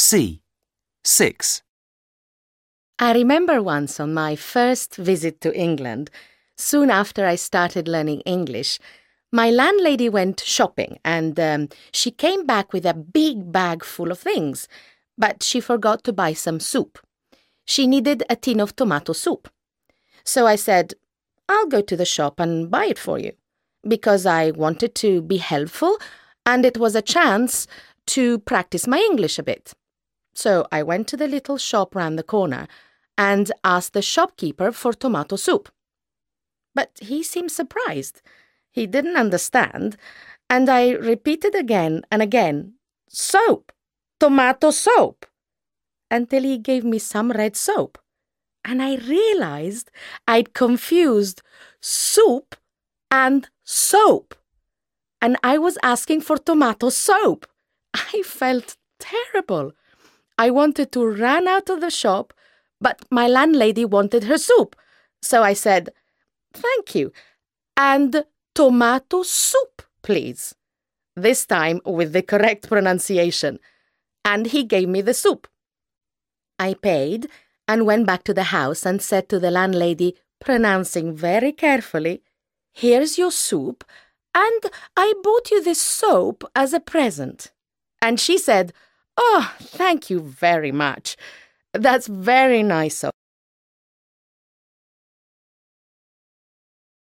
C. 6. I remember once on my first visit to England, soon after I started learning English, my landlady went shopping and um, she came back with a big bag full of things, but she forgot to buy some soup. She needed a tin of tomato soup. So I said, I'll go to the shop and buy it for you, because I wanted to be helpful and it was a chance to practice my English a bit. So I went to the little shop round the corner and asked the shopkeeper for tomato soup. But he seemed surprised. He didn't understand, and I repeated again and again, Soap! Tomato soap! Until he gave me some red soap. And I realized I'd confused soup and soap. And I was asking for tomato soap. I felt terrible. I wanted to run out of the shop, but my landlady wanted her soup. So I said, Thank you. And tomato soup, please. This time with the correct pronunciation. And he gave me the soup. I paid and went back to the house and said to the landlady, pronouncing very carefully, Here's your soup, and I bought you this soap as a present. And she said, Oh, thank you very much. That's very nice of